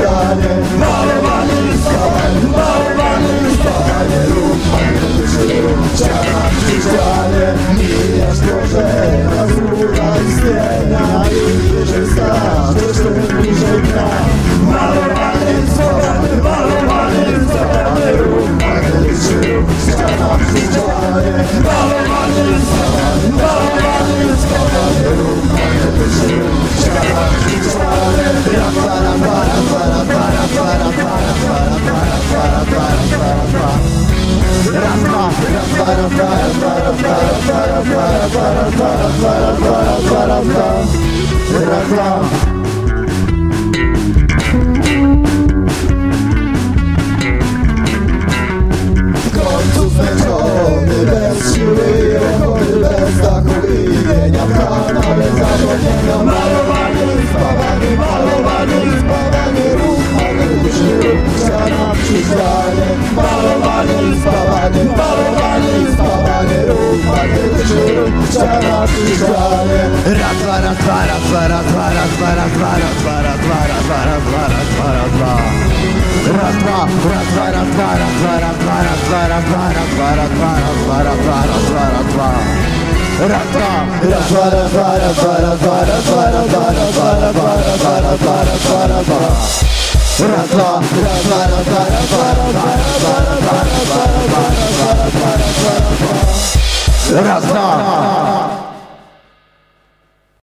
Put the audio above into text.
stanie Barwany stanie, barwany stanie Ruchamy życia w stanie Mijasz Boże, a zróba istnienia I bliżej stasz, też tu bliżej gra Malowany stanie, malowany stanie Ruchamy życia w stanie Malowany stanie W końcu zmęczony, bez siły, chory bez dachu i imienia w kanale zapomnienia Malowany, spawany, malowany, spawany, duszy, ściana przyznanie partizane Ratvara, tvara, tvara, tvara, tvara, tvara, tvara, tvara, tvara, tvara, tvara, tvara, Ratva, ratva, ratva, ratva, ratva, ratva, ratva, ratva, ratva, ratva, ratva, ratva, ratva, Ratva, ratva, ratva, ratva, ratva, ratva, ratva, ratva, ratva, ratva, ratva, ratva, ratva, Ratva, ratva, ratva, ratva, ratva, ratva, ratva, ratva, ratva, ratva, ratva, ratva, ratva, ratva, ratva,